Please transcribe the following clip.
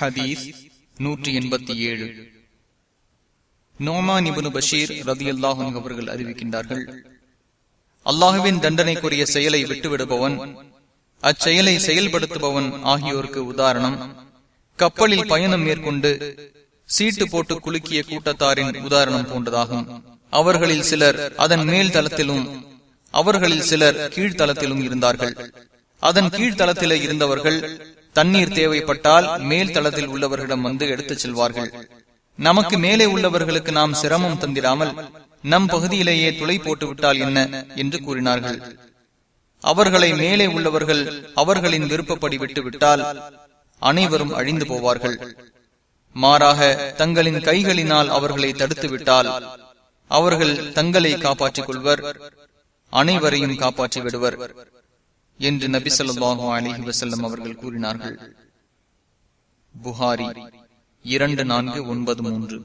ஹதீஸ் நூற்றி எண்பத்தி ஏழு. நோமா இபனு பஷீர் ரதி அல்லாஹும் அவர்கள் அறிவிக்கின்றார்கள் அல்லாஹுவின் தண்டனைக்குரிய செயலை விட்டுவிடுபவன் அச்செயலை செயல்படுத்துபவன் ஆகியோருக்கு உதாரணம் கப்பலில் பயணம் மேற்கொண்டு சீட்டு போட்டு குலுக்கிய கூட்டத்தாரின் உதாரணம் போன்றதாகும். அவர்களில் சிலர் அதன் மேல் தளத்திலும் அவர்களில் சிலர் கீழ்த்தளத்திலும் இருந்தார்கள். அதன் கீழ்த்தளத்திலே இருந்தவர்கள் தண்ணீர் தேவைப்பட்டால் மேல் தளத்தில் உள்ளவர்களிடம் வந்து எடுத்துச் செல்வார்கள். நமக்கு மேலே உள்ளவர்களுக்கு நாம் சிரமம் தந்திராமல் நம் பகுதியிலேயே துளை போட்டுவிட்டால் என்ன என்று கூறினார்கள். அவர்களை மேலே உள்ளவர்கள் அவர்களின் விருப்பப்படி விட்டுவிட்டால் அனைவரும் அழிந்து போவார்கள். மாறாக தங்களின் கைகளினால் அவர்களை தடுத்துவிட்டால் அவர்கள் தங்களை காப்பாற்றிக் கொள்வர் அனைவரையும் காப்பாற்றி விடுவர் என்று நபி சொல்லாஹு அலிஹி வசல்லம் அவர்கள் கூறினார்கள். புகாரி இரண்டு நான்கு ஒன்பது மூன்று.